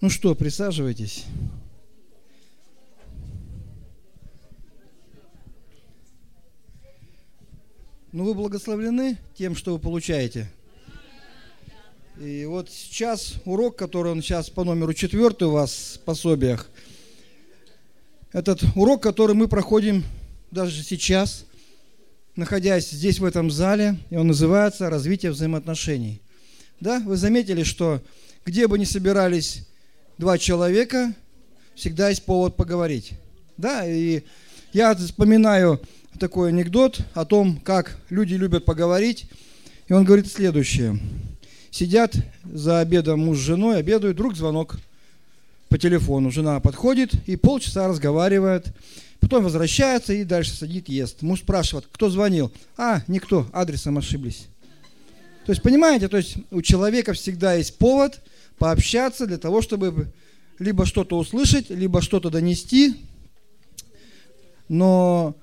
Ну что, присаживайтесь. Ну вы благословлены тем, что вы получаете. И вот сейчас урок, который он сейчас по номеру четвертый у вас в пособиях, этот урок, который мы проходим даже сейчас, находясь здесь в этом зале, и он называется «Развитие взаимоотношений». Да, вы заметили, что где бы ни собирались два человека, всегда есть повод поговорить. Да, и я вспоминаю такой анекдот о том, как люди любят поговорить. И он говорит следующее. Сидят за обедом муж с женой, обедают, вдруг звонок по телефону. Жена подходит и полчаса разговаривает. Потом возвращается и дальше садит, ест. Муж спрашивает, кто звонил? А, никто, адресом ошиблись. То есть, понимаете, то есть у человека всегда есть повод – пообщаться для того, чтобы либо что-то услышать, либо что-то донести. Но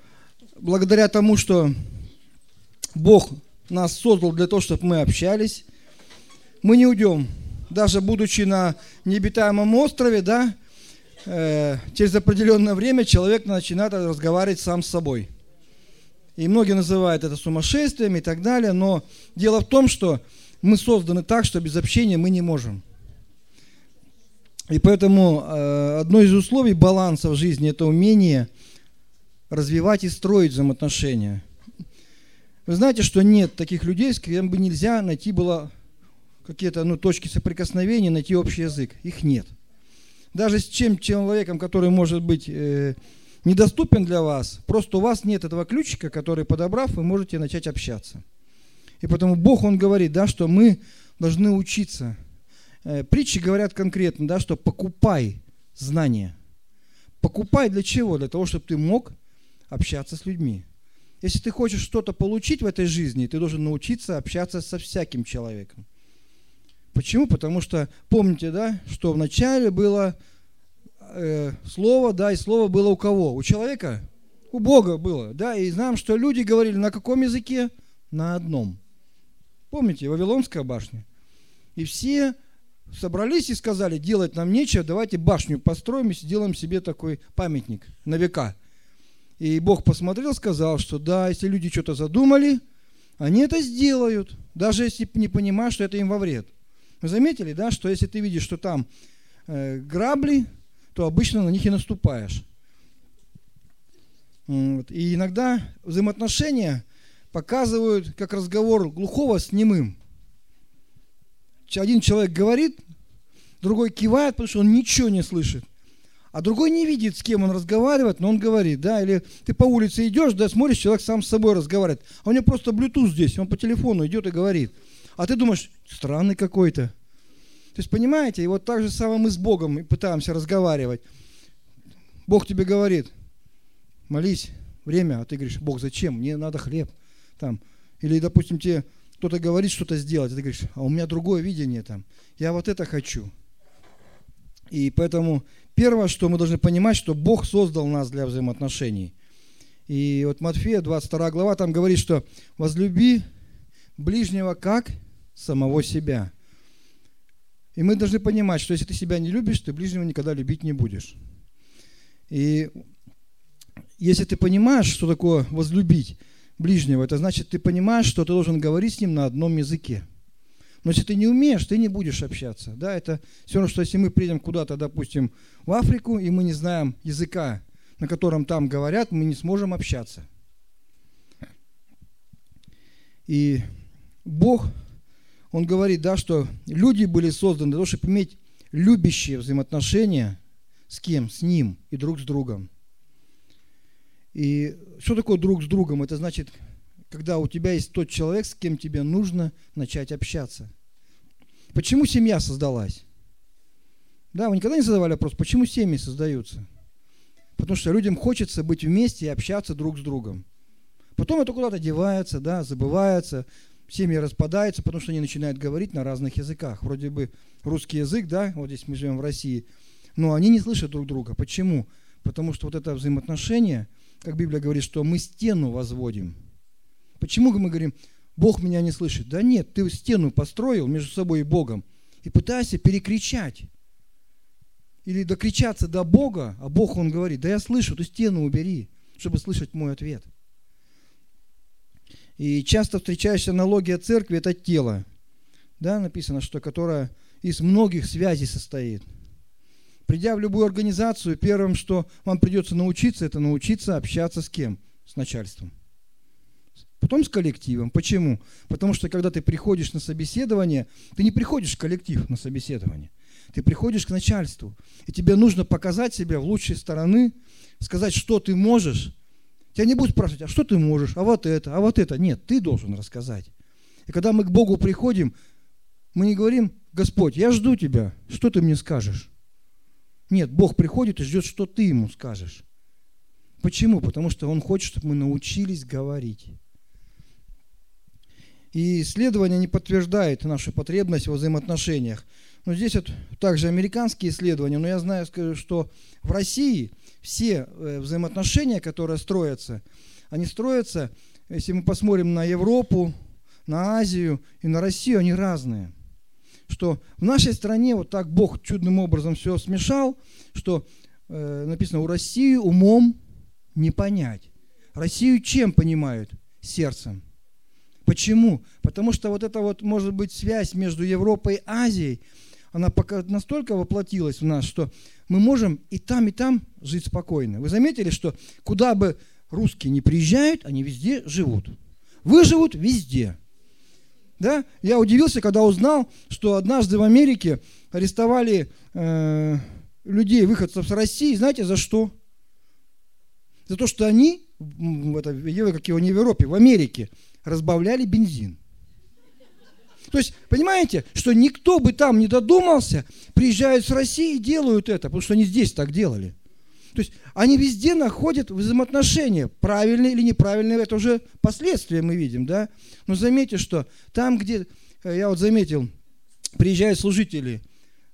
благодаря тому, что Бог нас создал для того, чтобы мы общались, мы не уйдем. Даже будучи на необитаемом острове, да, э, через определенное время человек начинает разговаривать сам с собой. И многие называют это сумасшествием и так далее, но дело в том, что мы созданы так, что без общения мы не можем. И поэтому э, одно из условий баланса в жизни – это умение развивать и строить взаимоотношения. Вы знаете, что нет таких людей, с кем бы нельзя найти было какие-то ну, точки соприкосновения, найти общий язык. Их нет. Даже с чем человеком, который может быть э, недоступен для вас, просто у вас нет этого ключика, который, подобрав, вы можете начать общаться. И поэтому Бог, Он говорит, да, что мы должны учиться – Э, притчи говорят конкретно, да, что покупай знания. Покупай для чего? Для того, чтобы ты мог общаться с людьми. Если ты хочешь что-то получить в этой жизни, ты должен научиться общаться со всяким человеком. Почему? Потому что помните, да, что вначале было э, слово, да, и слово было у кого? У человека? У Бога было, да, и знаем, что люди говорили на каком языке? На одном. Помните, Вавилонская башня. И все собрались и сказали, делать нам нечего, давайте башню построим и сделаем себе такой памятник на века. И Бог посмотрел, сказал, что да, если люди что-то задумали, они это сделают, даже если не понимают, что это им во вред. Вы заметили, да, что если ты видишь, что там э, грабли, то обычно на них и наступаешь. Вот. И иногда взаимоотношения показывают как разговор глухого с немым один человек говорит, другой кивает, потому что он ничего не слышит. А другой не видит, с кем он разговаривает, но он говорит, да, или ты по улице идешь, да, смотришь, человек сам с собой разговаривает. А у него просто Bluetooth здесь, он по телефону идет и говорит. А ты думаешь, странный какой-то. То есть, понимаете, и вот так же самое мы с Богом и пытаемся разговаривать. Бог тебе говорит, молись, время, а ты говоришь, Бог, зачем? Мне надо хлеб. Там. Или, допустим, тебе кто-то говорит что-то сделать, а ты говоришь, а у меня другое видение там, я вот это хочу. И поэтому первое, что мы должны понимать, что Бог создал нас для взаимоотношений. И вот Матфея, 22 глава, там говорит, что возлюби ближнего как самого себя. И мы должны понимать, что если ты себя не любишь, ты ближнего никогда любить не будешь. И если ты понимаешь, что такое возлюбить, ближнего. Это значит, ты понимаешь, что ты должен говорить с ним на одном языке. Но если ты не умеешь, ты не будешь общаться. Да, это все равно, что если мы приедем куда-то, допустим, в Африку, и мы не знаем языка, на котором там говорят, мы не сможем общаться. И Бог, Он говорит, да, что люди были созданы для того, чтобы иметь любящие взаимоотношения с кем? С Ним и друг с другом. И что такое друг с другом? Это значит, когда у тебя есть тот человек, с кем тебе нужно начать общаться. Почему семья создалась? Да, вы никогда не задавали вопрос, почему семьи создаются? Потому что людям хочется быть вместе и общаться друг с другом. Потом это куда-то девается, да, забывается, семьи распадаются, потому что они начинают говорить на разных языках. Вроде бы русский язык, да, вот здесь мы живем в России, но они не слышат друг друга. Почему? Потому что вот это взаимоотношение, как Библия говорит, что мы стену возводим. Почему мы говорим, Бог меня не слышит? Да нет, ты стену построил между собой и Богом и пытайся перекричать или докричаться до Бога, а Бог, Он говорит, да я слышу, ты стену убери, чтобы слышать мой ответ. И часто встречающаяся аналогия церкви – это тело. Да, написано, что которое из многих связей состоит – Придя в любую организацию, первым, что вам придется научиться, это научиться общаться с кем? С начальством. Потом с коллективом. Почему? Потому что когда ты приходишь на собеседование, ты не приходишь в коллектив на собеседование. Ты приходишь к начальству. И тебе нужно показать себя в лучшей стороны, сказать, что ты можешь. Тебя не будут спрашивать, а что ты можешь, а вот это, а вот это. Нет, ты должен рассказать. И когда мы к Богу приходим, мы не говорим, Господь, я жду тебя, что ты мне скажешь? Нет, Бог приходит и ждет, что ты ему скажешь. Почему? Потому что он хочет, чтобы мы научились говорить. И исследование не подтверждает нашу потребность в взаимоотношениях. Но здесь вот также американские исследования, но я знаю, скажу, что в России все э, взаимоотношения, которые строятся, они строятся, если мы посмотрим на Европу, на Азию и на Россию, они разные что в нашей стране вот так Бог чудным образом все смешал, что э, написано, у России умом не понять. Россию чем понимают? Сердцем. Почему? Потому что вот эта вот, может быть, связь между Европой и Азией, она пока настолько воплотилась в нас, что мы можем и там, и там жить спокойно. Вы заметили, что куда бы русские не приезжают, они везде живут. Выживут везде. Да? Я удивился, когда узнал, что однажды в Америке арестовали э, людей, выходцев с России, знаете, за что? За то, что они, это, как его не в Европе, в Америке, разбавляли бензин. То есть, понимаете, что никто бы там не додумался, приезжают с России и делают это, потому что они здесь так делали. То есть они везде находят взаимоотношения, правильные или неправильные, это уже последствия мы видим, да. Но заметьте, что там, где, э, я вот заметил, приезжают служители,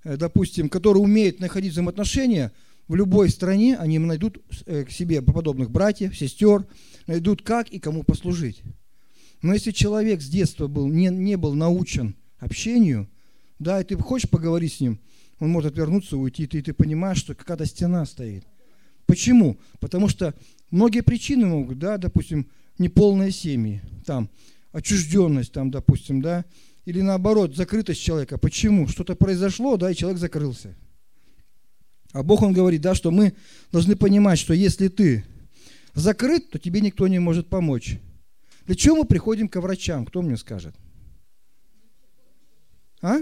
э, допустим, которые умеют находить взаимоотношения, в любой стране они найдут э, к себе подобных братьев, сестер, найдут как и кому послужить. Но если человек с детства был, не, не был научен общению, да, и ты хочешь поговорить с ним, он может отвернуться, уйти, и ты, и ты понимаешь, что какая-то стена стоит. Почему? Потому что многие причины могут, да, допустим, неполные семьи, там, отчужденность, там, допустим, да, или наоборот, закрытость человека. Почему? Что-то произошло, да, и человек закрылся. А Бог, Он говорит, да, что мы должны понимать, что если ты закрыт, то тебе никто не может помочь. Для чего мы приходим к врачам? Кто мне скажет? А?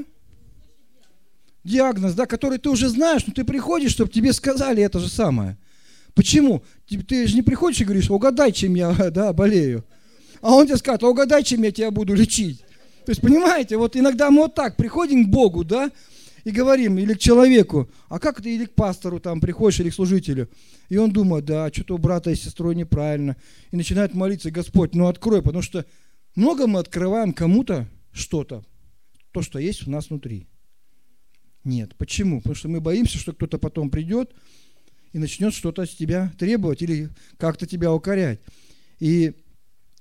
Диагноз, да, который ты уже знаешь, но ты приходишь, чтобы тебе сказали это же самое – Почему? Типа, ты же не приходишь и говоришь, угадай, чем я да, болею. А он тебе скажет, «А угадай, чем я тебя буду лечить. То есть, понимаете, вот иногда мы вот так приходим к Богу, да, и говорим, или к человеку, а как ты или к пастору там приходишь, или к служителю. И он думает, да, что-то у брата и сестры неправильно. И начинает молиться, Господь, ну открой, потому что много мы открываем кому-то что-то, то, что есть у нас внутри. Нет, почему? Потому что мы боимся, что кто-то потом придет и начнет что-то с тебя требовать или как-то тебя укорять. И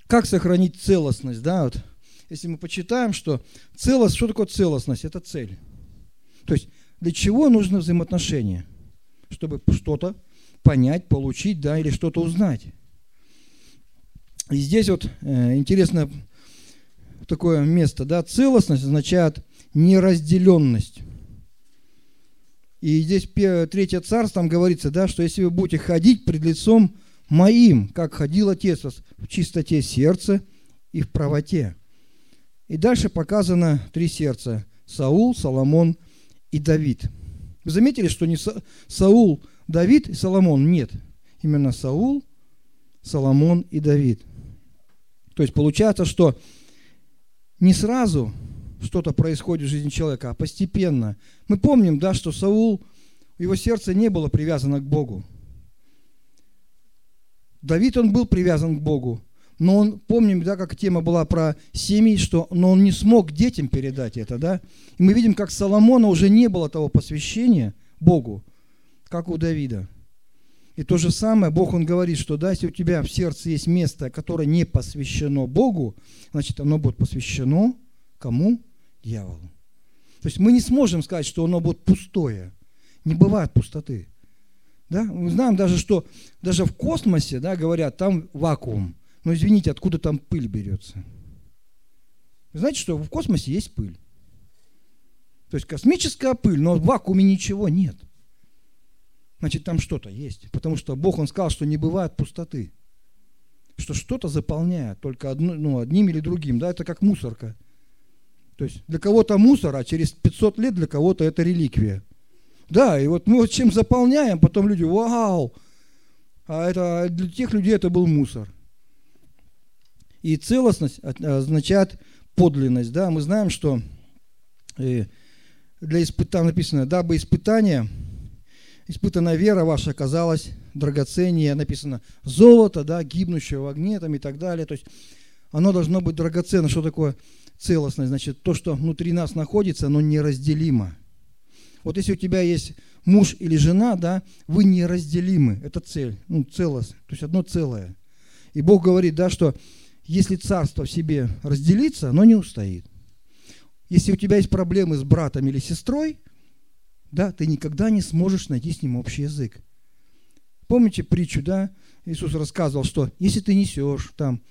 как сохранить целостность, да, вот, если мы почитаем, что целость, что такое целостность? Это цель. То есть для чего нужно взаимоотношения? Чтобы что-то понять, получить, да, или что-то узнать. И здесь вот э, интересно такое место, да, целостность означает неразделенность. И здесь третье царство, там говорится, да, что если вы будете ходить пред лицом моим, как ходил Отец вас, в чистоте сердца и в правоте. И дальше показано три сердца – Саул, Соломон и Давид. Вы заметили, что не Са... Саул, Давид и Соломон? Нет. Именно Саул, Соломон и Давид. То есть получается, что не сразу – что-то происходит в жизни человека, а постепенно. Мы помним, да, что Саул, его сердце не было привязано к Богу. Давид, он был привязан к Богу, но он, помним, да, как тема была про семьи, что, но он не смог детям передать это, да. И мы видим, как Соломона уже не было того посвящения Богу, как у Давида. И то же самое Бог, Он говорит, что да, если у тебя в сердце есть место, которое не посвящено Богу, значит, оно будет посвящено кому? дьяволу. То есть мы не сможем сказать, что оно будет пустое. Не бывает пустоты. Да? Мы знаем даже, что даже в космосе, да, говорят, там вакуум. Но извините, откуда там пыль берется? Вы знаете, что в космосе есть пыль. То есть космическая пыль, но в вакууме ничего нет. Значит, там что-то есть. Потому что Бог, Он сказал, что не бывает пустоты. Что что-то заполняет только одно, ну, одним или другим. Да? Это как мусорка. То есть для кого-то мусор, а через 500 лет для кого-то это реликвия. Да, и вот мы вот чем заполняем, потом люди, вау, а это для тех людей это был мусор. И целостность э, означает подлинность. Да? Мы знаем, что э, для испытания написано, дабы испытание, испытанная вера ваша оказалась драгоценнее, написано золото, да, гибнущее в огне там, и так далее. То есть оно должно быть драгоценно. Что такое? целостность, значит, то, что внутри нас находится, оно неразделимо. Вот если у тебя есть муж или жена, да, вы неразделимы, это цель, ну, целость, то есть одно целое. И Бог говорит, да, что если царство в себе разделится, оно не устоит. Если у тебя есть проблемы с братом или сестрой, да, ты никогда не сможешь найти с ним общий язык. Помните притчу, да? Иисус рассказывал, что если ты несешь там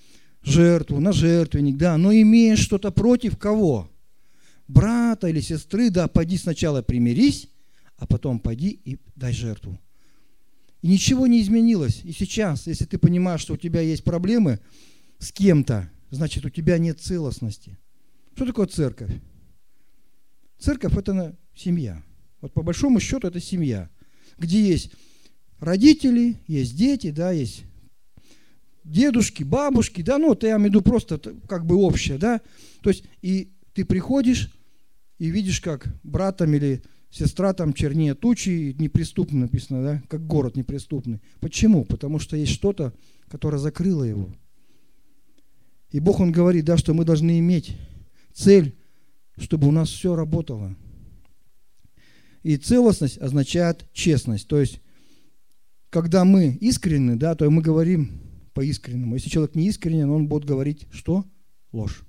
жертву, на жертвенник, да, но имеешь что-то против кого? Брата или сестры, да, пойди сначала примирись, а потом пойди и дай жертву. И ничего не изменилось. И сейчас, если ты понимаешь, что у тебя есть проблемы с кем-то, значит, у тебя нет целостности. Что такое церковь? Церковь – это семья. Вот по большому счету это семья, где есть родители, есть дети, да, есть дедушки, бабушки, да, ну, это я имею в виду просто как бы общее, да. То есть и ты приходишь и видишь, как братом или сестра там чернее тучи, неприступно написано, да, как город неприступный. Почему? Потому что есть что-то, которое закрыло его. И Бог, Он говорит, да, что мы должны иметь цель, чтобы у нас все работало. И целостность означает честность. То есть, когда мы искренны, да, то мы говорим по-искреннему. Если человек не искренен, он будет говорить, что ложь.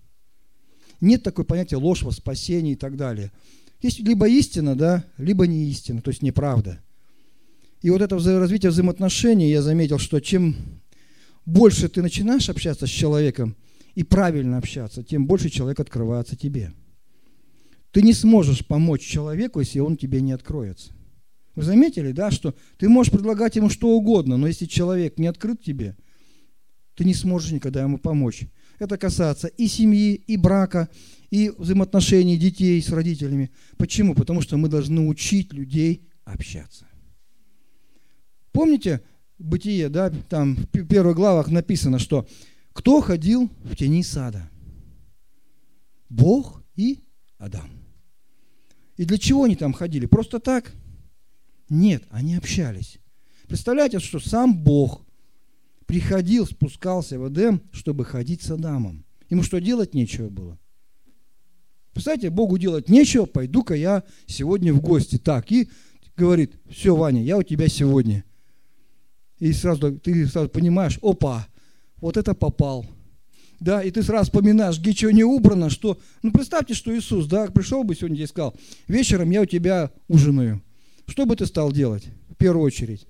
Нет такого понятия ложь во спасении и так далее. Есть либо истина, да, либо не истина, то есть неправда. И вот это развитие взаимоотношений, я заметил, что чем больше ты начинаешь общаться с человеком и правильно общаться, тем больше человек открывается тебе. Ты не сможешь помочь человеку, если он тебе не откроется. Вы заметили, да, что ты можешь предлагать ему что угодно, но если человек не открыт тебе, ты не сможешь никогда ему помочь. Это касается и семьи, и брака, и взаимоотношений детей с родителями. Почему? Потому что мы должны учить людей общаться. Помните бытие, да, там в первых главах написано, что кто ходил в тени сада? Бог и Адам. И для чего они там ходили? Просто так? Нет, они общались. Представляете, что сам Бог приходил, спускался в Эдем, чтобы ходить с Адамом. Ему что, делать нечего было? Представляете, Богу делать нечего, пойду-ка я сегодня в гости. Так, и говорит, все, Ваня, я у тебя сегодня. И сразу ты сразу понимаешь, опа, вот это попал. Да, и ты сразу вспоминаешь, где чего не убрано, что... Ну, представьте, что Иисус, да, пришел бы сегодня и сказал, вечером я у тебя ужинаю. Что бы ты стал делать в первую очередь?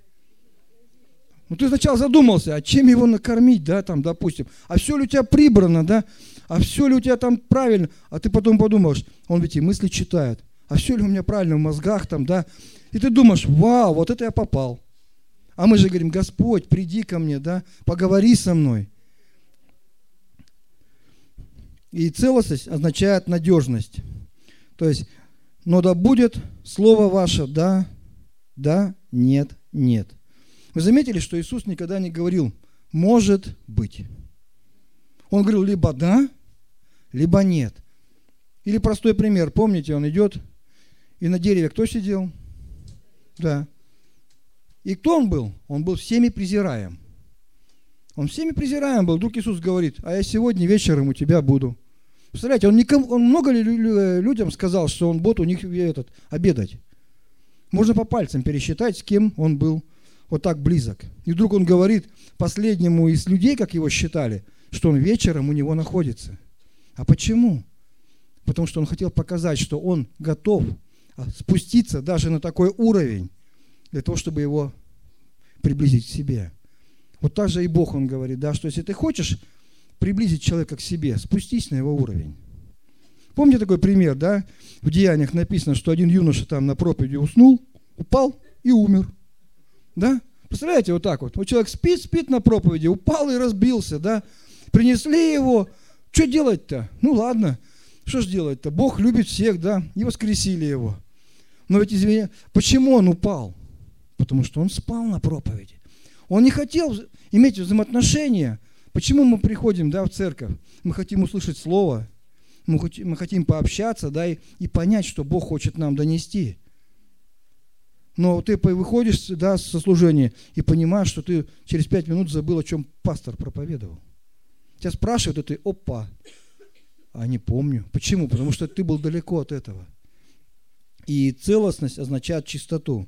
Ну, ты сначала задумался, а чем его накормить, да, там, допустим. А все ли у тебя прибрано, да? А все ли у тебя там правильно? А ты потом подумаешь, он ведь и мысли читает. А все ли у меня правильно в мозгах там, да? И ты думаешь, вау, вот это я попал. А мы же говорим, Господь, приди ко мне, да, поговори со мной. И целостность означает надежность. То есть, но да будет слово ваше, да, да, нет, нет – вы заметили, что Иисус никогда не говорил «может быть». Он говорил либо «да», либо «нет». Или простой пример. Помните, он идет, и на дереве кто сидел? Да. И кто он был? Он был всеми презираем. Он всеми презираем был. Вдруг Иисус говорит, а я сегодня вечером у тебя буду. Представляете, он, никому, он много ли э, людям сказал, что он будет у них э, этот, обедать? Можно по пальцам пересчитать, с кем он был вот так близок. И вдруг он говорит последнему из людей, как его считали, что он вечером у него находится. А почему? Потому что он хотел показать, что он готов а, спуститься даже на такой уровень, для того, чтобы его приблизить к себе. Вот так же и Бог, он говорит, да, что если ты хочешь приблизить человека к себе, спустись на его уровень. Помните такой пример, да? В Деяниях написано, что один юноша там на проповеди уснул, упал и умер – да? Представляете, вот так вот. Вот человек спит, спит на проповеди, упал и разбился, да? Принесли его. Что делать-то? Ну ладно, что ж делать-то? Бог любит всех, да? И воскресили его. Но ведь, извини, почему он упал? Потому что он спал на проповеди. Он не хотел иметь взаимоотношения. Почему мы приходим, да, в церковь? Мы хотим услышать слово, мы хотим, мы хотим пообщаться, да, и, и понять, что Бог хочет нам донести. Но ты выходишь да, со служения и понимаешь, что ты через пять минут забыл, о чем пастор проповедовал. Тебя спрашивают, и ты опа, а не помню. Почему? Потому что ты был далеко от этого. И целостность означает чистоту.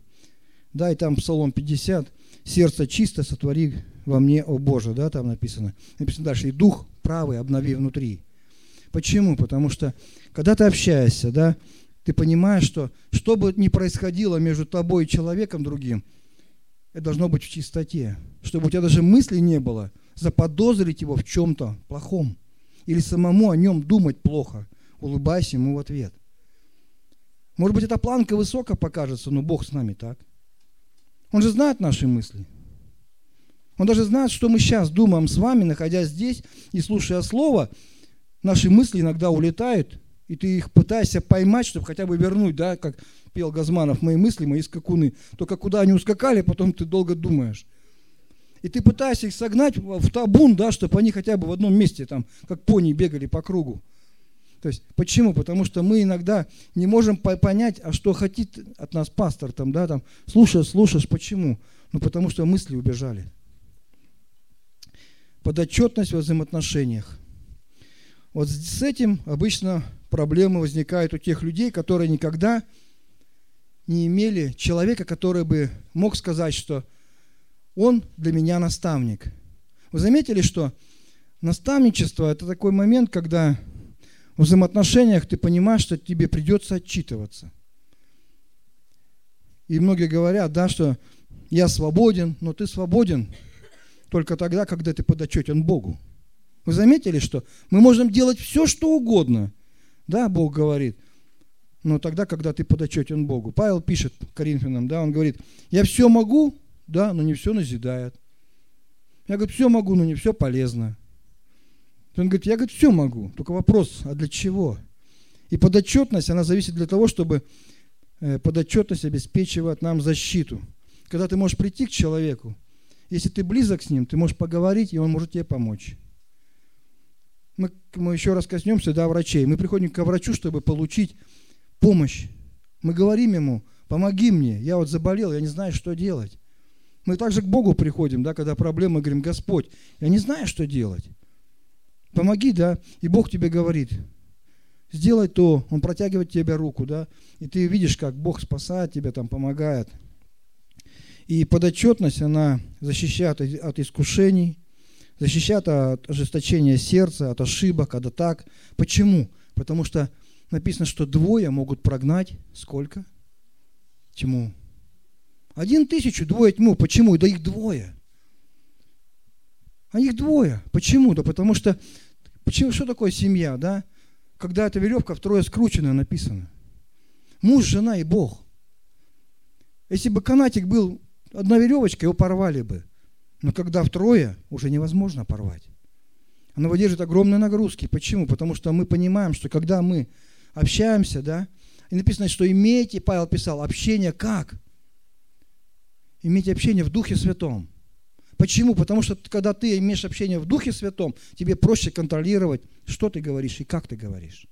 Да, и там Псалом 50, сердце чисто сотвори во мне, о Боже, да, там написано. Написано дальше, и дух правый обнови внутри. Почему? Потому что, когда ты общаешься, да, ты понимаешь, что что бы ни происходило между тобой и человеком другим, это должно быть в чистоте, чтобы у тебя даже мысли не было заподозрить его в чем-то плохом или самому о нем думать плохо. Улыбайся ему в ответ. Может быть, эта планка высоко покажется, но Бог с нами так. Он же знает наши мысли. Он даже знает, что мы сейчас думаем с вами, находясь здесь и слушая Слово. Наши мысли иногда улетают и ты их пытаешься поймать, чтобы хотя бы вернуть, да, как пел Газманов, мои мысли, мои скакуны. Только куда они ускакали, потом ты долго думаешь. И ты пытаешься их согнать в табун, да, чтобы они хотя бы в одном месте, там, как пони бегали по кругу. То есть, почему? Потому что мы иногда не можем понять, а что хотит от нас пастор, там, да, там, слушаешь, слушаешь, почему? Ну, потому что мысли убежали. Подотчетность в взаимоотношениях – вот с этим обычно проблемы возникают у тех людей, которые никогда не имели человека, который бы мог сказать, что он для меня наставник. Вы заметили, что наставничество – это такой момент, когда в взаимоотношениях ты понимаешь, что тебе придется отчитываться. И многие говорят, да, что я свободен, но ты свободен только тогда, когда ты подотчетен Богу. Вы заметили, что мы можем делать все, что угодно. Да, Бог говорит. Но тогда, когда ты подотчетен Богу. Павел пишет Коринфянам, да, он говорит, я все могу, да, но не все назидает. Я, говорю, все могу, но не все полезно. Он говорит, я, говорю, все могу, только вопрос, а для чего? И подотчетность, она зависит для того, чтобы э, подотчетность обеспечивает нам защиту. Когда ты можешь прийти к человеку, если ты близок с ним, ты можешь поговорить, и он может тебе помочь мы, мы еще раз коснемся да, врачей. Мы приходим к врачу, чтобы получить помощь. Мы говорим ему, помоги мне, я вот заболел, я не знаю, что делать. Мы также к Богу приходим, да, когда проблемы, говорим, Господь, я не знаю, что делать. Помоги, да, и Бог тебе говорит, сделай то, Он протягивает тебе руку, да, и ты видишь, как Бог спасает тебя, там помогает. И подотчетность, она защищает от искушений, защищает от ожесточения сердца, от ошибок, от атак. Почему? Потому что написано, что двое могут прогнать сколько? Тьму. Один тысячу, двое тьму. Почему? Да их двое. А их двое. Почему? Да потому что... Почему, что такое семья, да? Когда эта веревка втрое скрученная написана. Муж, жена и Бог. Если бы канатик был одна веревочка, его порвали бы. Но когда втрое, уже невозможно порвать. Оно выдерживает огромные нагрузки. Почему? Потому что мы понимаем, что когда мы общаемся, да, и написано, что имейте, Павел писал, общение как? Имейте общение в Духе Святом. Почему? Потому что когда ты имеешь общение в Духе Святом, тебе проще контролировать, что ты говоришь и как ты говоришь.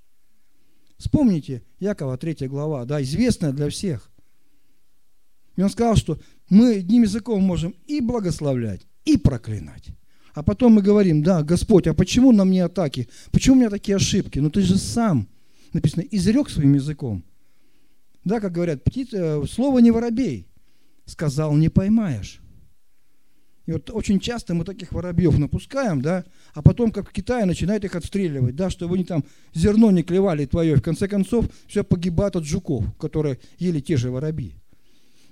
Вспомните Якова 3 глава, да, известная для всех. И он сказал, что мы одним языком можем и благословлять, и проклинать. А потом мы говорим, да, Господь, а почему на мне атаки? Почему у меня такие ошибки? Но ты же сам, написано, изрек своим языком. Да, как говорят, птица, э, слово не воробей, сказал, не поймаешь. И вот очень часто мы таких воробьев напускаем, да, а потом, как в Китае, начинают их отстреливать, да, чтобы они там зерно не клевали твое. В конце концов, все погибает от жуков, которые ели те же воробьи.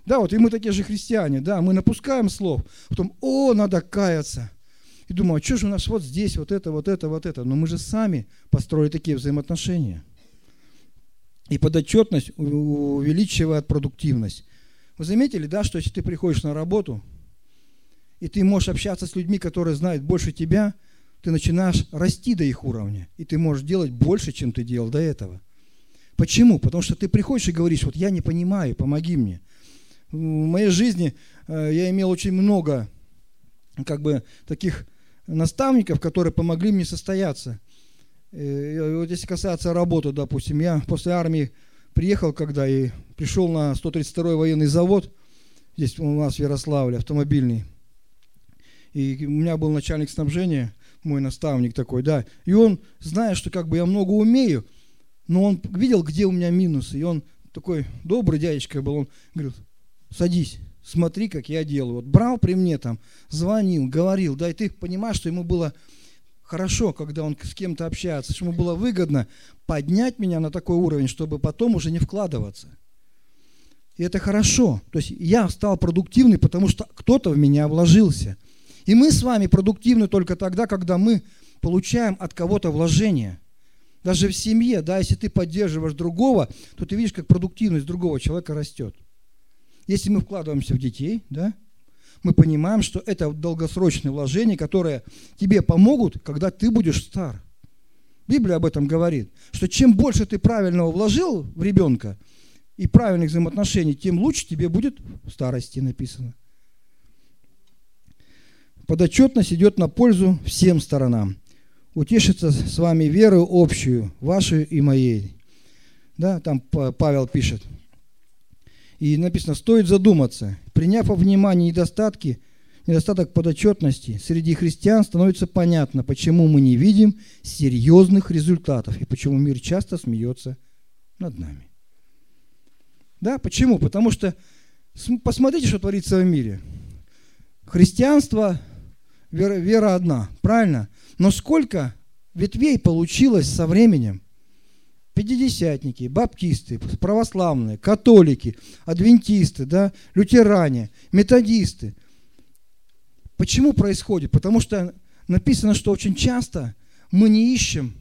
Да, вот и мы такие же христиане, да, мы напускаем слов, потом, о, надо каяться. И думаю, а что же у нас вот здесь, вот это, вот это, вот это. Но мы же сами построили такие взаимоотношения. И подотчетность увеличивает продуктивность. Вы заметили, да, что если ты приходишь на работу, и ты можешь общаться с людьми, которые знают больше тебя, ты начинаешь расти до их уровня, и ты можешь делать больше, чем ты делал до этого. Почему? Потому что ты приходишь и говоришь, вот я не понимаю, помоги мне в моей жизни э, я имел очень много как бы таких наставников, которые помогли мне состояться. Э, и вот если касаться работы, допустим, я после армии приехал, когда и пришел на 132-й военный завод, здесь у нас в Ярославле, автомобильный. И у меня был начальник снабжения, мой наставник такой, да. И он, зная, что как бы я много умею, но он видел, где у меня минусы. И он такой добрый дядечка был, он говорит, садись, смотри, как я делаю. Вот брал при мне там, звонил, говорил, да, и ты понимаешь, что ему было хорошо, когда он с кем-то общается, что ему было выгодно поднять меня на такой уровень, чтобы потом уже не вкладываться. И это хорошо. То есть я стал продуктивный, потому что кто-то в меня вложился. И мы с вами продуктивны только тогда, когда мы получаем от кого-то вложение. Даже в семье, да, если ты поддерживаешь другого, то ты видишь, как продуктивность другого человека растет. Если мы вкладываемся в детей, да, мы понимаем, что это долгосрочные вложения, которые тебе помогут, когда ты будешь стар. Библия об этом говорит, что чем больше ты правильного вложил в ребенка и правильных взаимоотношений, тем лучше тебе будет в старости написано. Подотчетность идет на пользу всем сторонам. Утешится с вами верою общую, вашу и моей. Да, там Павел пишет – и написано, стоит задуматься, приняв во внимание недостатки, недостаток подотчетности, среди христиан становится понятно, почему мы не видим серьезных результатов и почему мир часто смеется над нами. Да, почему? Потому что посмотрите, что творится в мире. Христианство, вера, вера одна, правильно? Но сколько ветвей получилось со временем – пятидесятники, баптисты, православные, католики, адвентисты, да, лютеране, методисты. Почему происходит? Потому что написано, что очень часто мы не ищем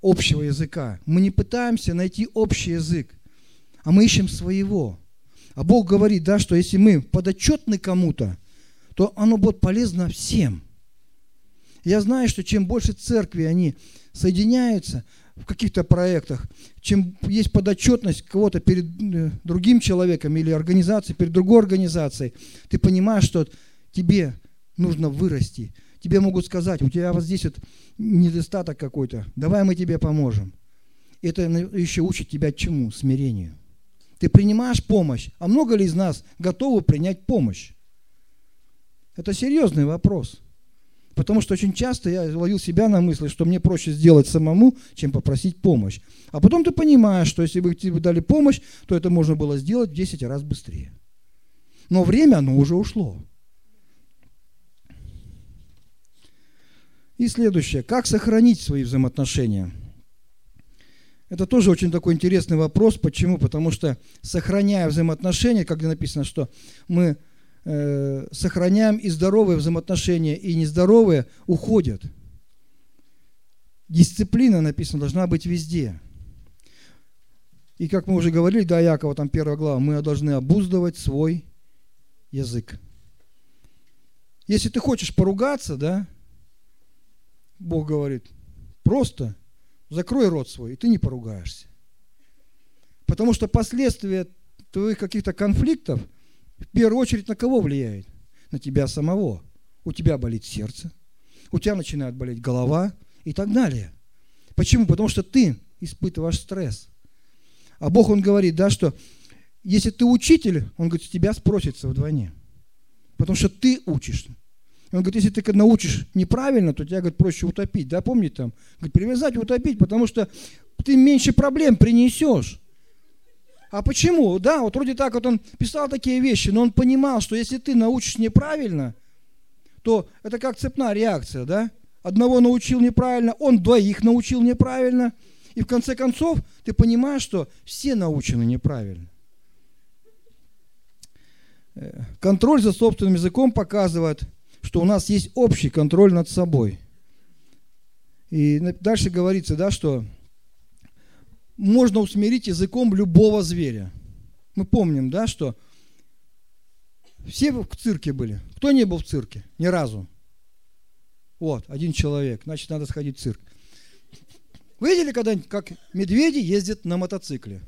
общего языка, мы не пытаемся найти общий язык, а мы ищем своего. А Бог говорит, да, что если мы подотчетны кому-то, то оно будет полезно всем. Я знаю, что чем больше церкви они соединяются, в каких-то проектах, чем есть подотчетность кого-то перед э, другим человеком или организацией, перед другой организацией, ты понимаешь, что тебе нужно вырасти. Тебе могут сказать, у тебя вот здесь вот недостаток какой-то, давай мы тебе поможем. Это э, еще учит тебя чему? Смирению. Ты принимаешь помощь, а много ли из нас готовы принять помощь? Это серьезный вопрос. Потому что очень часто я ловил себя на мысли, что мне проще сделать самому, чем попросить помощь. А потом ты понимаешь, что если бы тебе дали помощь, то это можно было сделать в 10 раз быстрее. Но время, оно уже ушло. И следующее. Как сохранить свои взаимоотношения? Это тоже очень такой интересный вопрос. Почему? Потому что сохраняя взаимоотношения, как написано, что мы Э, сохраняем и здоровые взаимоотношения, и нездоровые уходят. Дисциплина, написано, должна быть везде. И как мы уже говорили, да, Якова, там первая глава, мы должны обуздывать свой язык. Если ты хочешь поругаться, да, Бог говорит, просто закрой рот свой, и ты не поругаешься. Потому что последствия твоих каких-то конфликтов – в первую очередь на кого влияет? На тебя самого. У тебя болит сердце, у тебя начинает болеть голова и так далее. Почему? Потому что ты испытываешь стресс. А Бог, Он говорит, да, что если ты учитель, Он говорит, с тебя спросится вдвойне. Потому что ты учишь. Он говорит, если ты научишь неправильно, то тебя, говорит, проще утопить. Да, помните там? Говорит, привязать, утопить, потому что ты меньше проблем принесешь. А почему? Да, вот вроде так вот он писал такие вещи, но он понимал, что если ты научишь неправильно, то это как цепная реакция, да? Одного научил неправильно, он двоих научил неправильно, и в конце концов ты понимаешь, что все научены неправильно. Э, контроль за собственным языком показывает, что у нас есть общий контроль над собой. И дальше говорится, да, что можно усмирить языком любого зверя. Мы помним, да, что все в цирке были. Кто не был в цирке? Ни разу. Вот, один человек. Значит, надо сходить в цирк. Видели когда-нибудь, как медведи ездят на мотоцикле?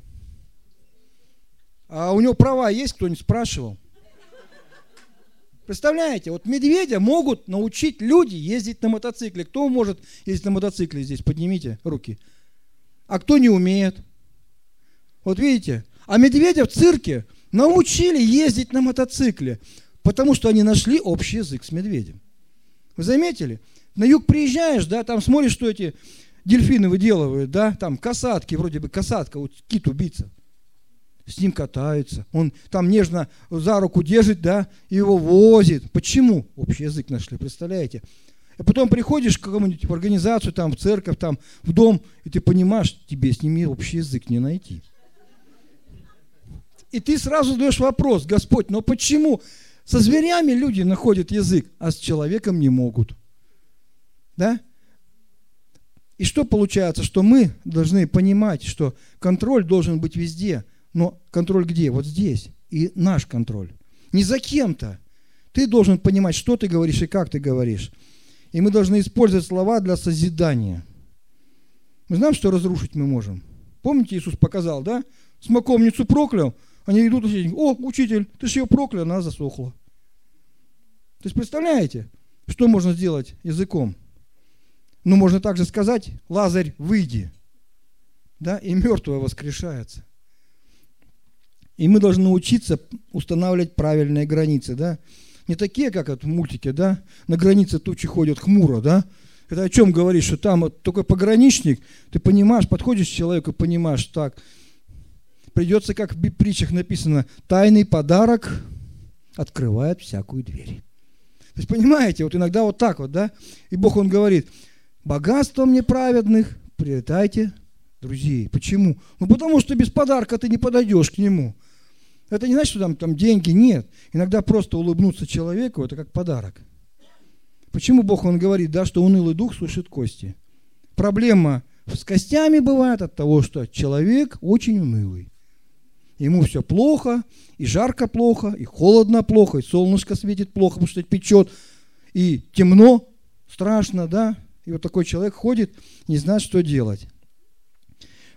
А у него права есть, кто-нибудь спрашивал? Представляете, вот медведя могут научить люди ездить на мотоцикле. Кто может ездить на мотоцикле здесь? Поднимите руки а кто не умеет. Вот видите? А Медведя в цирке научили ездить на мотоцикле, потому что они нашли общий язык с медведем. Вы заметили? На юг приезжаешь, да, там смотришь, что эти дельфины выделывают, да, там касатки, вроде бы касатка, вот кит убийца. С ним катаются, он там нежно за руку держит, да, и его возит. Почему? Общий язык нашли, представляете? И потом приходишь к кому-нибудь в организацию, там, в церковь, там, в дом, и ты понимаешь, тебе с ними общий язык не найти. И ты сразу задаешь вопрос, Господь, но почему со зверями люди находят язык, а с человеком не могут? Да? И что получается, что мы должны понимать, что контроль должен быть везде, но контроль где? Вот здесь. И наш контроль. Не за кем-то. Ты должен понимать, что ты говоришь и как ты говоришь. И мы должны использовать слова для созидания. Мы знаем, что разрушить мы можем. Помните, Иисус показал, да? Смоковницу проклял, они идут и о, учитель, ты же ее проклял, она засохла. То есть представляете, что можно сделать языком? Ну, можно также сказать, Лазарь, выйди. Да, и мертвое воскрешается. И мы должны учиться устанавливать правильные границы, да не такие, как вот в мультике, да, на границе тучи ходят хмуро, да, это о чем говоришь, что там вот только пограничник, ты понимаешь, подходишь к человеку, понимаешь, так, придется, как в притчах написано, тайный подарок открывает всякую дверь. То есть, понимаете, вот иногда вот так вот, да, и Бог, Он говорит, богатством неправедных прилетайте, друзей. Почему? Ну, потому что без подарка ты не подойдешь к нему. Это не значит, что там, там деньги нет. Иногда просто улыбнуться человеку – это как подарок. Почему Бог, Он говорит, да, что унылый дух сушит кости? Проблема с костями бывает от того, что человек очень унылый. Ему все плохо, и жарко плохо, и холодно плохо, и солнышко светит плохо, потому что печет, и темно, страшно, да? И вот такой человек ходит, не знает, что делать.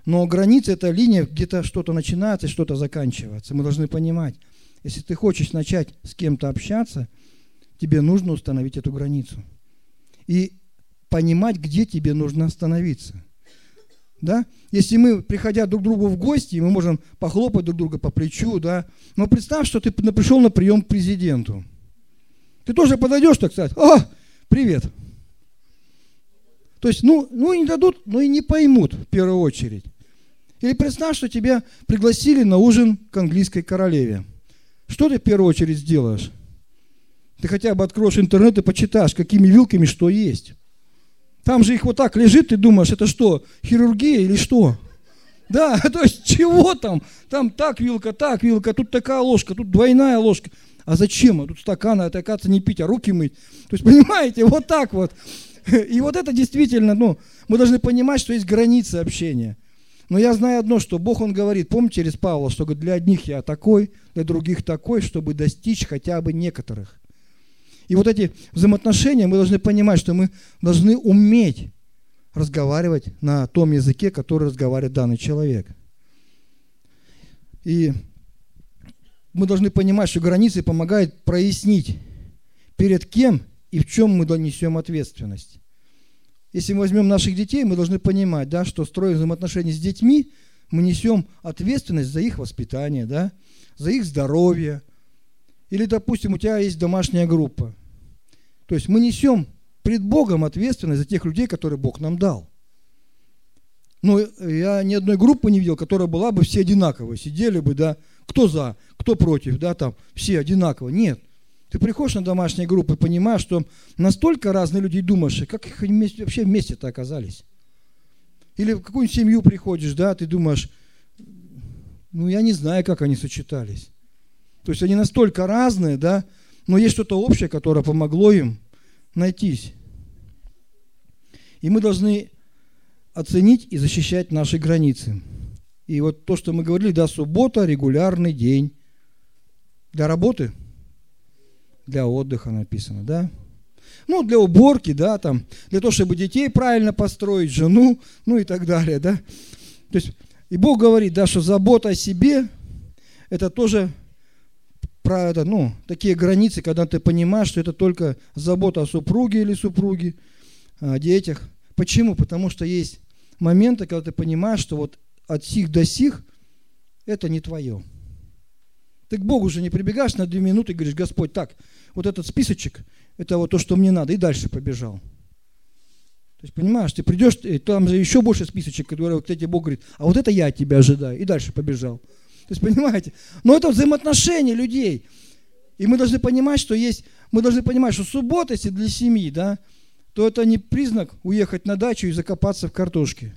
Но граница – это линия, где-то что-то начинается, что-то заканчивается. Мы должны понимать, если ты хочешь начать с кем-то общаться, тебе нужно установить эту границу. И понимать, где тебе нужно остановиться. Да? Если мы, приходя друг к другу в гости, мы можем похлопать друг друга по плечу, да. Но представь, что ты пришел на прием к президенту. Ты тоже подойдешь, так сказать, о, привет. То есть, ну, ну и не дадут, но и не поймут в первую очередь. Или представь, что тебя пригласили на ужин к английской королеве. Что ты в первую очередь сделаешь? Ты хотя бы откроешь интернет и почитаешь, какими вилками что есть. Там же их вот так лежит, ты думаешь, это что, хирургия или что? Да, то есть чего там? Там так вилка, так вилка, тут такая ложка, тут двойная ложка. А зачем? А тут стакана, это, оказывается, не пить, а руки мыть. То есть, понимаете, вот так вот. И вот это действительно, ну, мы должны понимать, что есть границы общения. Но я знаю одно, что Бог, Он говорит, помните через Павла, что для одних я такой, для других такой, чтобы достичь хотя бы некоторых. И вот эти взаимоотношения мы должны понимать, что мы должны уметь разговаривать на том языке, который разговаривает данный человек. И мы должны понимать, что границы помогают прояснить, перед кем и в чем мы донесем ответственность. Если мы возьмем наших детей, мы должны понимать, да, что строим взаимоотношения с детьми, мы несем ответственность за их воспитание, да, за их здоровье. Или, допустим, у тебя есть домашняя группа. То есть мы несем пред Богом ответственность за тех людей, которые Бог нам дал. Но я ни одной группы не видел, которая была бы все одинаковые, сидели бы, да, кто за, кто против, да, там, все одинаково. Нет. Ты приходишь на домашние группы и понимаешь, что настолько разные люди думаешь, как их вместе, вообще вместе-то оказались. Или в какую-нибудь семью приходишь, да, ты думаешь, ну я не знаю, как они сочетались. То есть они настолько разные, да, но есть что-то общее, которое помогло им найтись. И мы должны оценить и защищать наши границы. И вот то, что мы говорили, да, суббота – регулярный день для работы – для отдыха написано, да? Ну, для уборки, да, там, для того, чтобы детей правильно построить, жену, ну и так далее, да? То есть, и Бог говорит, да, что забота о себе – это тоже про это, ну, такие границы, когда ты понимаешь, что это только забота о супруге или супруге, а, о детях. Почему? Потому что есть моменты, когда ты понимаешь, что вот от сих до сих это не твое. Ты к Богу уже не прибегаешь на две минуты и говоришь, Господь, так, вот этот списочек, это вот то, что мне надо, и дальше побежал. То есть, понимаешь, ты придешь, и там же еще больше списочек, которые, кстати, Бог говорит, а вот это я от тебя ожидаю, и дальше побежал. То есть, понимаете? Но это взаимоотношения людей. И мы должны понимать, что есть, мы должны понимать, что суббота, если для семьи, да, то это не признак уехать на дачу и закопаться в картошке.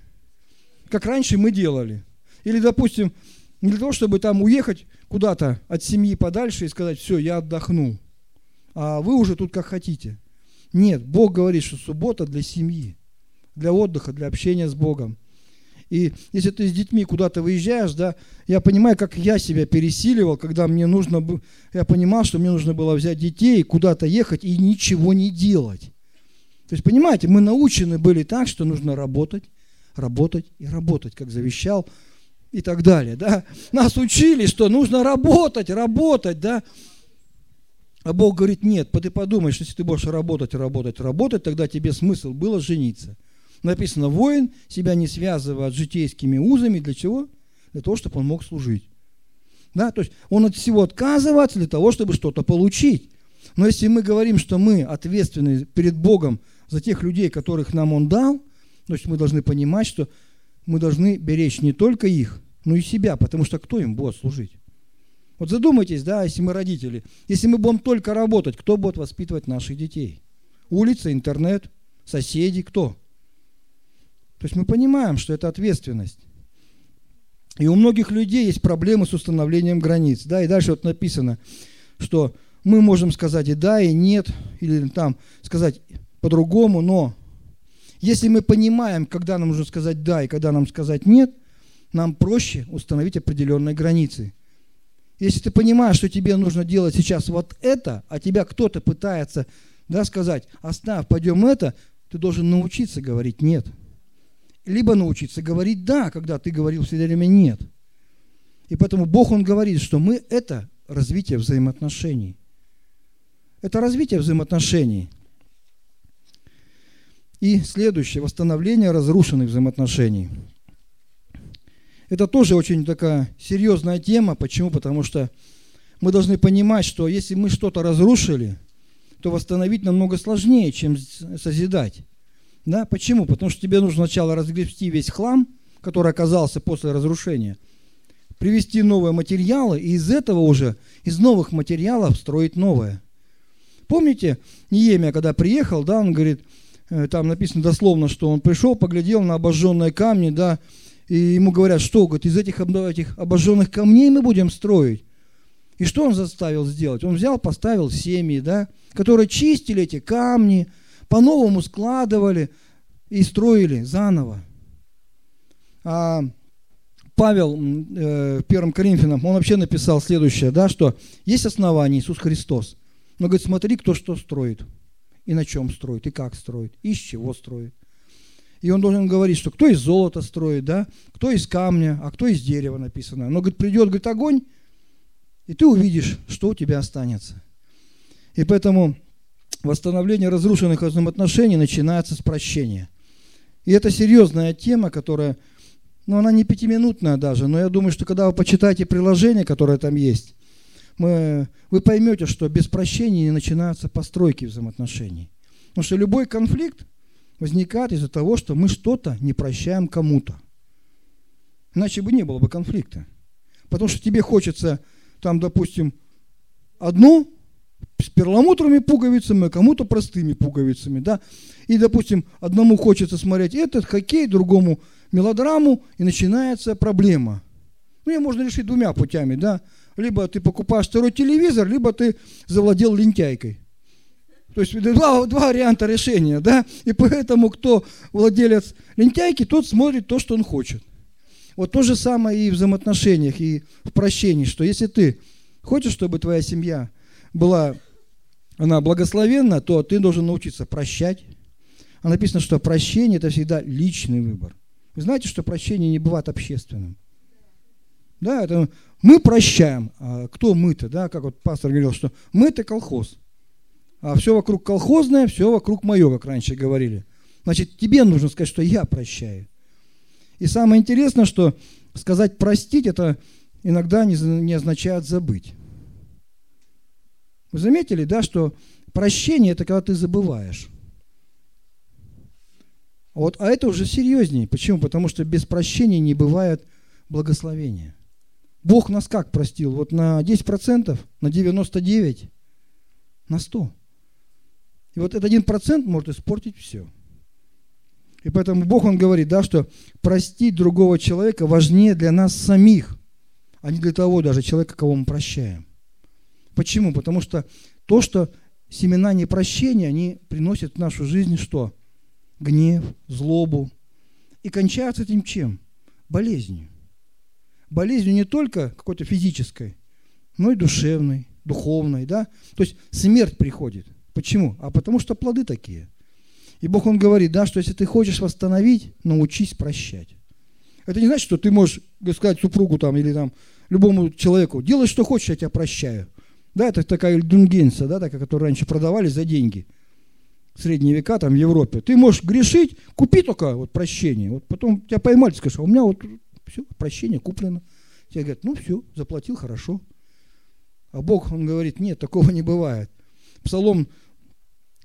Как раньше мы делали. Или, допустим, не для того, чтобы там уехать куда-то от семьи подальше и сказать, все, я отдохнул а вы уже тут как хотите. Нет, Бог говорит, что суббота для семьи, для отдыха, для общения с Богом. И если ты с детьми куда-то выезжаешь, да, я понимаю, как я себя пересиливал, когда мне нужно было, я понимал, что мне нужно было взять детей, куда-то ехать и ничего не делать. То есть, понимаете, мы научены были так, что нужно работать, работать и работать, как завещал и так далее, да. Нас учили, что нужно работать, работать, да. А Бог говорит, нет, ты подумай, что если ты будешь работать, работать, работать, тогда тебе смысл было жениться. Написано, воин себя не связывает с житейскими узами. Для чего? Для того, чтобы он мог служить. Да? То есть он от всего отказывается для того, чтобы что-то получить. Но если мы говорим, что мы ответственны перед Богом за тех людей, которых нам Он дал, значит, мы должны понимать, что мы должны беречь не только их, но и себя, потому что кто им будет служить? Вот задумайтесь, да, если мы родители, если мы будем только работать, кто будет воспитывать наших детей? Улица, интернет, соседи, кто? То есть мы понимаем, что это ответственность. И у многих людей есть проблемы с установлением границ. Да, и дальше вот написано, что мы можем сказать и да, и нет, или там сказать по-другому, но если мы понимаем, когда нам нужно сказать да и когда нам сказать нет, нам проще установить определенные границы. Если ты понимаешь, что тебе нужно делать сейчас вот это, а тебя кто-то пытается да, сказать, «А, оставь, пойдем это, ты должен научиться говорить «нет». Либо научиться говорить «да», когда ты говорил все время «нет». И поэтому Бог, Он говорит, что мы – это развитие взаимоотношений. Это развитие взаимоотношений. И следующее – восстановление разрушенных взаимоотношений – это тоже очень такая серьезная тема. Почему? Потому что мы должны понимать, что если мы что-то разрушили, то восстановить намного сложнее, чем созидать. Да? Почему? Потому что тебе нужно сначала разгребсти весь хлам, который оказался после разрушения, привести новые материалы, и из этого уже, из новых материалов строить новое. Помните, Неемия, когда приехал, да, он говорит, э, там написано дословно, что он пришел, поглядел на обожженные камни, да, и ему говорят, что, говорит, из этих, этих обожженных камней мы будем строить. И что он заставил сделать? Он взял, поставил семьи, да, которые чистили эти камни, по-новому складывали и строили заново. А Павел э, 1 Коринфянам, он вообще написал следующее, да, что есть основание Иисус Христос. Но говорит, смотри, кто что строит, и на чем строит, и как строит, и из чего строит. И он должен говорить, что кто из золота строит, да, кто из камня, а кто из дерева написано. Но, говорит, придет, говорит, огонь, и ты увидишь, что у тебя останется. И поэтому восстановление разрушенных взаимоотношений начинается с прощения. И это серьезная тема, которая, ну, она не пятиминутная даже, но я думаю, что когда вы почитаете приложение, которое там есть, мы, вы поймете, что без прощения не начинаются постройки взаимоотношений. Потому что любой конфликт, возникает из-за того, что мы что-то не прощаем кому-то. Иначе бы не было бы конфликта. Потому что тебе хочется, там, допустим, одно с перламутровыми пуговицами, а кому-то простыми пуговицами, да. И, допустим, одному хочется смотреть этот хоккей, другому мелодраму, и начинается проблема. Ну, ее можно решить двумя путями, да. Либо ты покупаешь второй телевизор, либо ты завладел лентяйкой. То есть два, два варианта решения, да? И поэтому кто владелец лентяйки, тот смотрит то, что он хочет. Вот то же самое и в взаимоотношениях, и в прощении, что если ты хочешь, чтобы твоя семья была, она благословенна, то ты должен научиться прощать. А написано, что прощение – это всегда личный выбор. Вы знаете, что прощение не бывает общественным. Да, это мы прощаем. А кто мы-то, да, как вот пастор говорил, что мы-то колхоз. А все вокруг колхозное, все вокруг мое, как раньше говорили. Значит, тебе нужно сказать, что я прощаю. И самое интересное, что сказать простить, это иногда не, означает забыть. Вы заметили, да, что прощение – это когда ты забываешь. Вот, а это уже серьезнее. Почему? Потому что без прощения не бывает благословения. Бог нас как простил? Вот на 10%, на 99%, на 100%. И вот этот один процент может испортить все. И поэтому Бог, Он говорит, да, что простить другого человека важнее для нас самих, а не для того даже человека, кого мы прощаем. Почему? Потому что то, что семена непрощения, они приносят в нашу жизнь что? Гнев, злобу. И кончаются этим чем? Болезнью. Болезнью не только какой-то физической, но и душевной, духовной, да? То есть смерть приходит – Почему? А потому что плоды такие. И Бог, Он говорит, да, что если ты хочешь восстановить, научись прощать. Это не значит, что ты можешь сказать супругу там или там любому человеку, делай, что хочешь, я тебя прощаю. Да, это такая дунгенса, да, такая, которую раньше продавали за деньги. В средние века там в Европе. Ты можешь грешить, купи только вот прощение. Вот потом тебя поймали, скажешь, а у меня вот все, прощение куплено. Тебе говорят, ну все, заплатил, хорошо. А Бог, он говорит, нет, такого не бывает. Псалом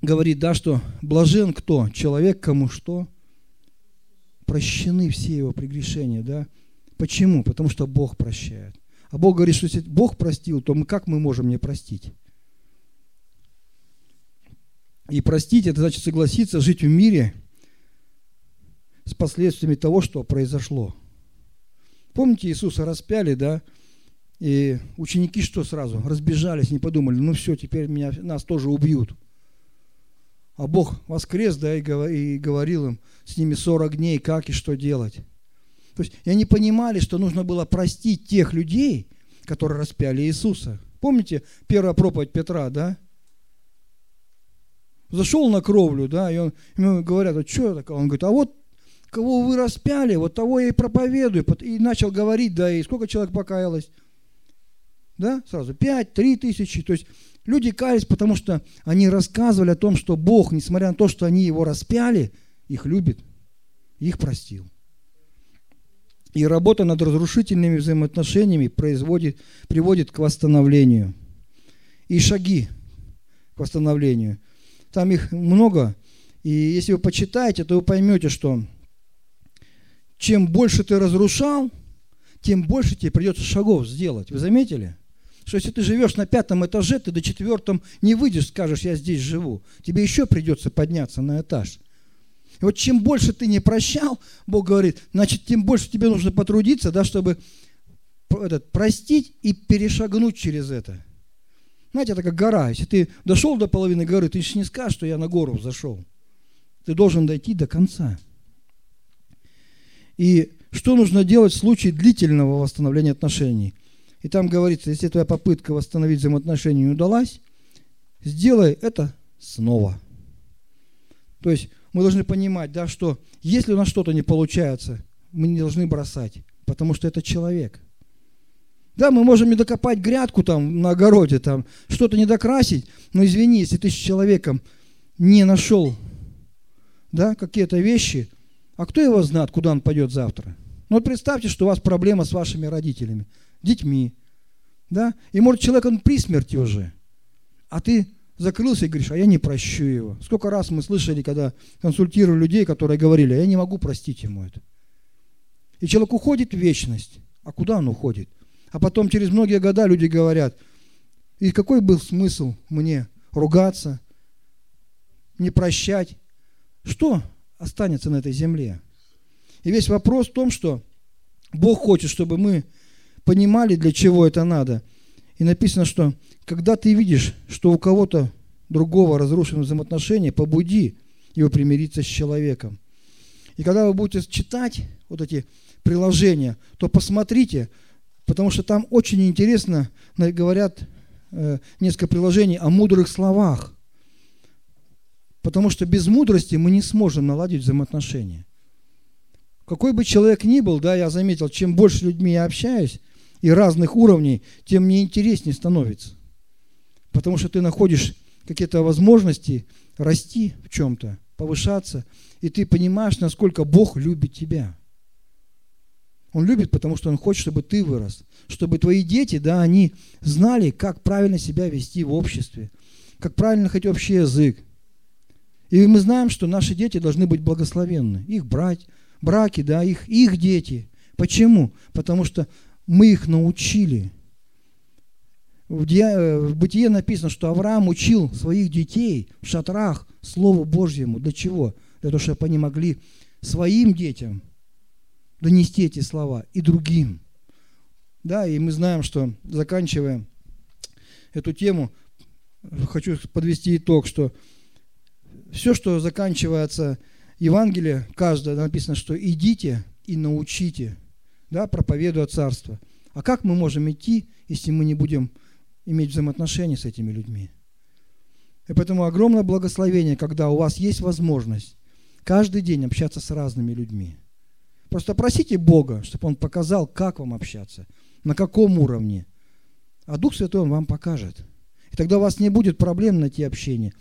говорит, да, что блажен кто? Человек, кому что? Прощены все его прегрешения, да? Почему? Потому что Бог прощает. А Бог говорит, что если Бог простил, то мы как мы можем не простить? И простить – это значит согласиться жить в мире с последствиями того, что произошло. Помните, Иисуса распяли, да? И ученики что сразу? Разбежались, не подумали, ну все, теперь меня, нас тоже убьют – а Бог воскрес, да, и говорил им, с ними 40 дней, как и что делать. То есть, и они понимали, что нужно было простить тех людей, которые распяли Иисуса. Помните первая проповедь Петра, да? Зашел на кровлю, да, и он, ему говорят, а что такое? Он говорит, а вот кого вы распяли, вот того я и проповедую. И начал говорить, да, и сколько человек покаялось? Да, сразу, пять, три тысячи. То есть Люди каялись, потому что они рассказывали о том, что Бог, несмотря на то, что они его распяли, их любит, их простил. И работа над разрушительными взаимоотношениями производит, приводит к восстановлению. И шаги к восстановлению. Там их много. И если вы почитаете, то вы поймете, что чем больше ты разрушал, тем больше тебе придется шагов сделать. Вы заметили? что если ты живешь на пятом этаже, ты до четвертом не выйдешь, скажешь, я здесь живу. Тебе еще придется подняться на этаж. И вот чем больше ты не прощал, Бог говорит, значит, тем больше тебе нужно потрудиться, да, чтобы этот, простить и перешагнуть через это. Знаете, это как гора. Если ты дошел до половины горы, ты же не скажешь, что я на гору взошел. Ты должен дойти до конца. И что нужно делать в случае длительного восстановления отношений – и там говорится, если твоя попытка восстановить взаимоотношения не удалась, сделай это снова. То есть мы должны понимать, да, что если у нас что-то не получается, мы не должны бросать, потому что это человек. Да, мы можем не докопать грядку там на огороде, там что-то не докрасить, но извини, если ты с человеком не нашел да, какие-то вещи, а кто его знает, куда он пойдет завтра? Ну вот представьте, что у вас проблема с вашими родителями детьми, да? И может человек, он при смерти уже, а ты закрылся и говоришь, а я не прощу его. Сколько раз мы слышали, когда консультировали людей, которые говорили, а я не могу простить ему это. И человек уходит в вечность. А куда он уходит? А потом через многие года люди говорят, и какой был смысл мне ругаться, не прощать? Что останется на этой земле? И весь вопрос в том, что Бог хочет, чтобы мы понимали, для чего это надо. И написано, что когда ты видишь, что у кого-то другого разрушены взаимоотношения, побуди его примириться с человеком. И когда вы будете читать вот эти приложения, то посмотрите, потому что там очень интересно говорят э, несколько приложений о мудрых словах. Потому что без мудрости мы не сможем наладить взаимоотношения. Какой бы человек ни был, да, я заметил, чем больше людьми я общаюсь, и разных уровней, тем неинтереснее становится. Потому что ты находишь какие-то возможности расти в чем-то, повышаться, и ты понимаешь, насколько Бог любит тебя. Он любит, потому что Он хочет, чтобы ты вырос, чтобы твои дети, да, они знали, как правильно себя вести в обществе, как правильно хоть общий язык. И мы знаем, что наши дети должны быть благословенны, их брать, браки, да, их, их дети. Почему? Потому что мы их научили. Э, в, Бытие написано, что Авраам учил своих детей в шатрах Слову Божьему. Для чего? Для того, чтобы они могли своим детям донести эти слова и другим. Да, и мы знаем, что, заканчивая эту тему, хочу подвести итог, что все, что заканчивается Евангелие, каждое написано, что идите и научите – да, проповедуя Царство. А как мы можем идти, если мы не будем иметь взаимоотношения с этими людьми? И поэтому огромное благословение, когда у вас есть возможность каждый день общаться с разными людьми. Просто просите Бога, чтобы Он показал, как вам общаться, на каком уровне. А Дух Святой Он вам покажет. И тогда у вас не будет проблем найти общение.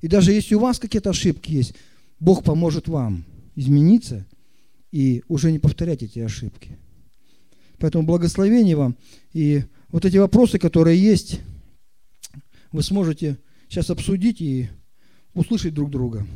И даже если у вас какие-то ошибки есть, Бог поможет вам измениться и уже не повторять эти ошибки. Поэтому благословение вам. И вот эти вопросы, которые есть, вы сможете сейчас обсудить и услышать друг друга.